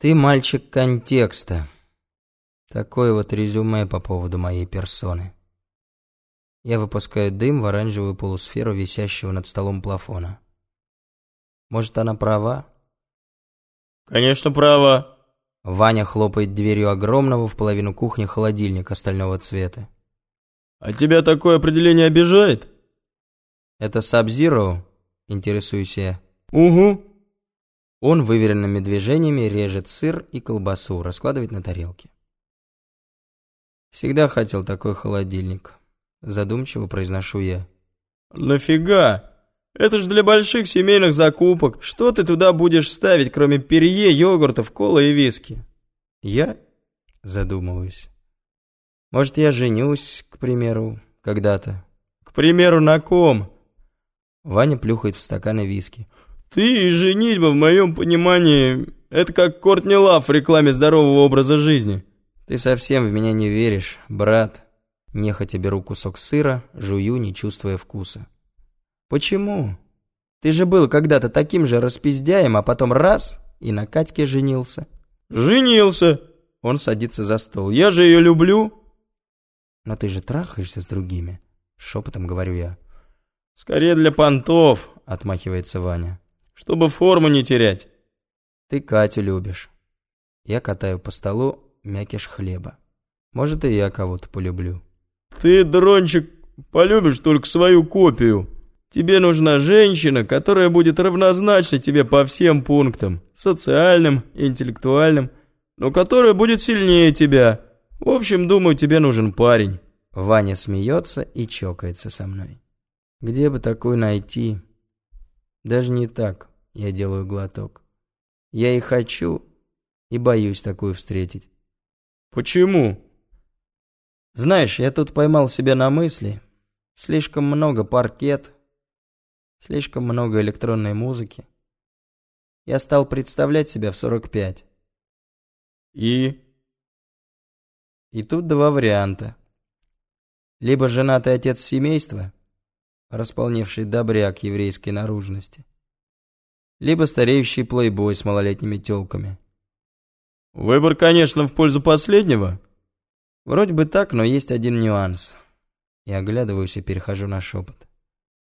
Ты мальчик контекста. Такое вот резюме по поводу моей персоны. Я выпускаю дым в оранжевую полусферу висящего над столом плафона. Может, она права? Конечно, права. Ваня хлопает дверью огромного в половину кухни холодильника стального цвета. А тебя такое определение обижает? Это Сабзиро? Интересуюсь я. Угу. Он выверенными движениями режет сыр и колбасу, раскладывает на тарелке. Всегда хотел такой холодильник. Задумчиво произношу я. Нафига? Это ж для больших семейных закупок. Что ты туда будешь ставить, кроме перье, йогуртов, колы и виски? Я задумываюсь. Может, я женюсь, к примеру, когда-то. К примеру, на ком? Ваня плюхает в стаканы виски. Ты и женитьба, в моем понимании, это как Кортни Лав в рекламе здорового образа жизни. Ты совсем в меня не веришь, брат. Нехотя беру кусок сыра, жую, не чувствуя вкуса. Почему? Ты же был когда-то таким же распиздяем, а потом раз и на Катьке женился. Женился. Он садится за стол. Я же ее люблю. Но ты же трахаешься с другими. Шепотом говорю я. Скорее для понтов, отмахивается Ваня. Чтобы форму не терять. Ты Катю любишь. Я катаю по столу мякиш хлеба. Может, и я кого-то полюблю. Ты, дрончик, полюбишь только свою копию. Тебе нужна женщина, которая будет равнозначна тебе по всем пунктам. Социальным, интеллектуальным. Но которая будет сильнее тебя. В общем, думаю, тебе нужен парень. Ваня смеется и чокается со мной. Где бы такую найти? Даже не так. Я делаю глоток. Я и хочу, и боюсь такую встретить. Почему? Знаешь, я тут поймал себя на мысли. Слишком много паркет, слишком много электронной музыки. Я стал представлять себя в 45. И? И тут два варианта. Либо женатый отец семейства, располневший добряк еврейской наружности, либо стареющий плейбой с малолетними тёлками. Выбор, конечно, в пользу последнего. Вроде бы так, но есть один нюанс. Я оглядываюсь и перехожу на шепот.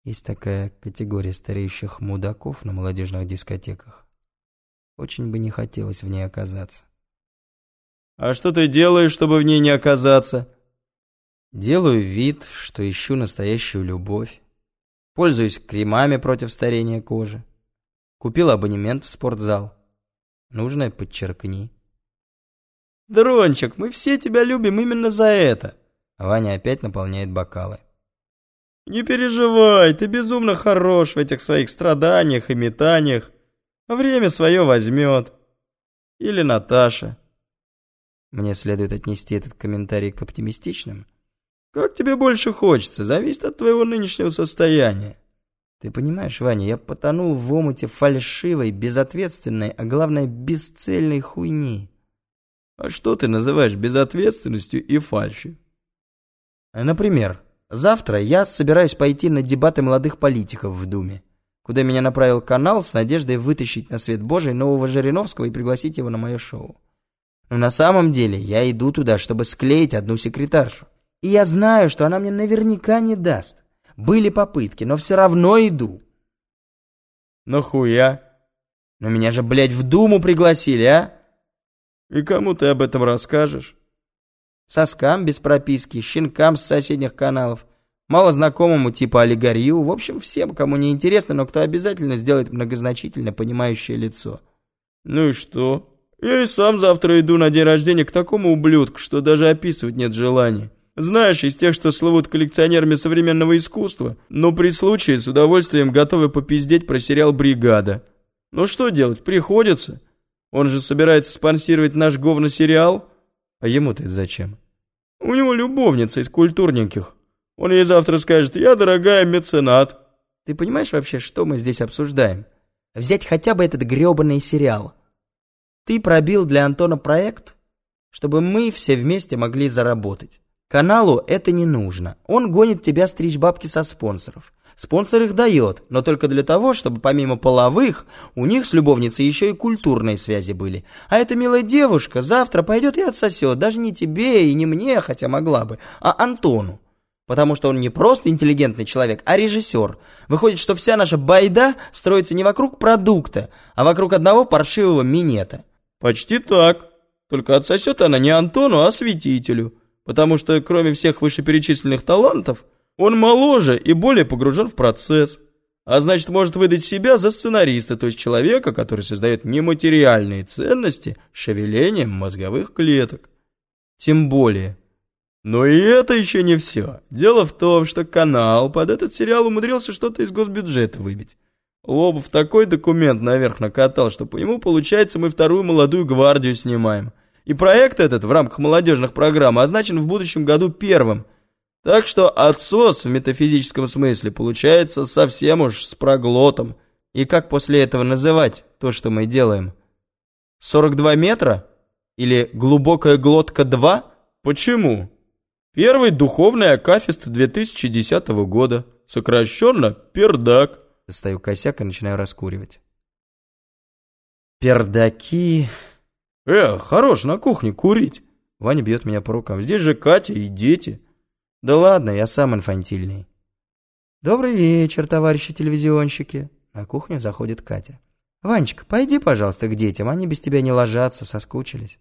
Есть такая категория стареющих мудаков на молодежных дискотеках. Очень бы не хотелось в ней оказаться. А что ты делаешь, чтобы в ней не оказаться? Делаю вид, что ищу настоящую любовь. Пользуюсь кремами против старения кожи. Купил абонемент в спортзал. Нужное подчеркни. Дрончик, мы все тебя любим именно за это. Ваня опять наполняет бокалы. Не переживай, ты безумно хорош в этих своих страданиях и метаниях. Время свое возьмет. Или Наташа. Мне следует отнести этот комментарий к оптимистичным. Как тебе больше хочется, зависит от твоего нынешнего состояния. Ты понимаешь, Ваня, я потонул в омуте фальшивой, безответственной, а главное, бесцельной хуйни. А что ты называешь безответственностью и фальшью? Например, завтра я собираюсь пойти на дебаты молодых политиков в Думе, куда меня направил канал с надеждой вытащить на свет Божий нового Жириновского и пригласить его на мое шоу. Но на самом деле я иду туда, чтобы склеить одну секретаршу. И я знаю, что она мне наверняка не даст. Были попытки, но все равно иду. Нахуя? Но меня же, блядь, в Думу пригласили, а? И кому ты об этом расскажешь? Соскам без прописки, щенкам с соседних каналов, малознакомому типа олигарью, в общем, всем, кому не интересно, но кто обязательно сделает многозначительно понимающее лицо. Ну и что? Я и сам завтра иду на день рождения к такому ублюдку, что даже описывать нет желания. Знаешь, из тех, что слывут коллекционерами современного искусства, но при случае с удовольствием готовы попиздеть про сериал «Бригада». Ну что делать, приходится. Он же собирается спонсировать наш говно-сериал. А ему-то это зачем? У него любовница из культурненьких. Он ей завтра скажет, я, дорогая, меценат. Ты понимаешь вообще, что мы здесь обсуждаем? Взять хотя бы этот грёбаный сериал. Ты пробил для Антона проект, чтобы мы все вместе могли заработать. Каналу это не нужно. Он гонит тебя стричь бабки со спонсоров. Спонсор их дает, но только для того, чтобы помимо половых, у них с любовницей еще и культурные связи были. А эта милая девушка завтра пойдет и отсосет, даже не тебе и не мне, хотя могла бы, а Антону. Потому что он не просто интеллигентный человек, а режиссер. Выходит, что вся наша байда строится не вокруг продукта, а вокруг одного паршивого минета. Почти так. Только отсосет она не Антону, а святителю. Потому что, кроме всех вышеперечисленных талантов, он моложе и более погружен в процесс. А значит, может выдать себя за сценариста, то есть человека, который создает нематериальные ценности шевелением мозговых клеток. Тем более. Но и это еще не все. Дело в том, что канал под этот сериал умудрился что-то из госбюджета выбить. Лобов такой документ наверх накатал, что по нему, получается, мы вторую молодую гвардию снимаем. И проект этот в рамках молодежных программ означен в будущем году первым – так что отсос в метафизическом смысле получается совсем уж с проглотом. И как после этого называть то, что мы делаем? 42 метра? Или глубокая глотка 2? Почему? Первый духовный акафист 2010 года. Сокращенно пердак. Достаю косяк и начинаю раскуривать. Пердаки... Э, хорош на кухне курить. Ваня бьет меня по рукам. Здесь же Катя и дети. Да ладно, я сам инфантильный. Добрый вечер, товарищи телевизионщики. На кухню заходит Катя. Ванечка, пойди, пожалуйста, к детям, они без тебя не ложатся, соскучились.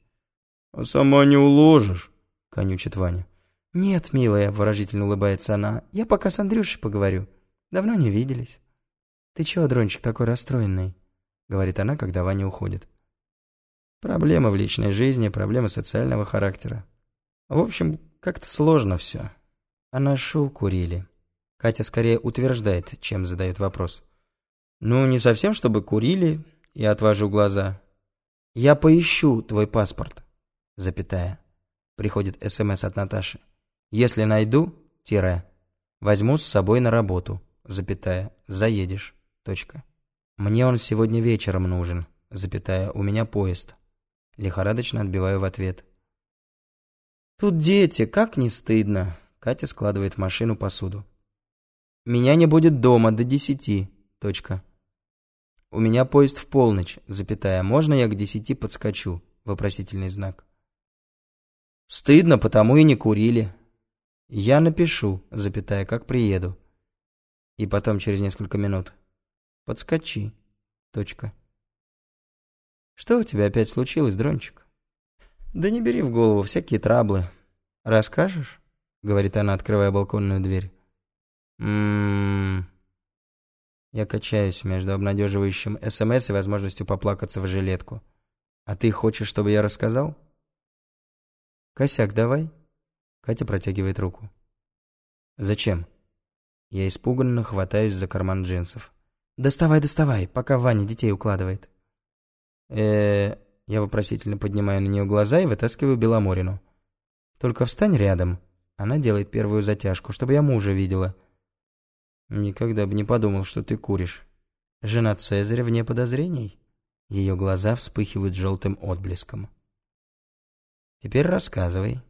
А сама не уложишь, конючит Ваня. Нет, милая, выражительно улыбается она, я пока с Андрюшей поговорю. Давно не виделись. Ты чего, Дрончик, такой расстроенный? Говорит она, когда Ваня уходит. Проблемы в личной жизни, проблемы социального характера. В общем, как-то сложно все. А шоу курили. Катя скорее утверждает, чем задает вопрос. Ну, не совсем, чтобы курили. Я отвожу глаза. Я поищу твой паспорт. Запятая. Приходит СМС от Наташи. Если найду, тире, возьму с собой на работу. Запятая. Заедешь. Точка. Мне он сегодня вечером нужен. Запятая. У меня поезд. Лихорадочно отбиваю в ответ. Тут дети, как не стыдно. Катя складывает в машину посуду. «Меня не будет дома до десяти. Точка. У меня поезд в полночь, запятая. Можно я к десяти подскочу?» Вопросительный знак. «Стыдно, потому и не курили. Я напишу, запятая, как приеду. И потом через несколько минут. Подскочи. Точка. Что у тебя опять случилось, Дрончик? Да не бери в голову всякие траблы. Расскажешь? — говорит она, открывая балконную дверь. «Ммм...» Я качаюсь между обнадеживающим СМС и возможностью поплакаться в жилетку. «А ты хочешь, чтобы я рассказал?» «Косяк давай». Катя протягивает руку. «Зачем?» Я испуганно хватаюсь за карман джинсов. «Доставай, доставай, пока Ваня детей укладывает». Э Я вопросительно поднимаю на нее глаза и вытаскиваю Беломорину. «Только встань рядом». Она делает первую затяжку, чтобы я мужа видела. Никогда бы не подумал, что ты куришь. Жена Цезаря вне подозрений. Ее глаза вспыхивают желтым отблеском. Теперь рассказывай.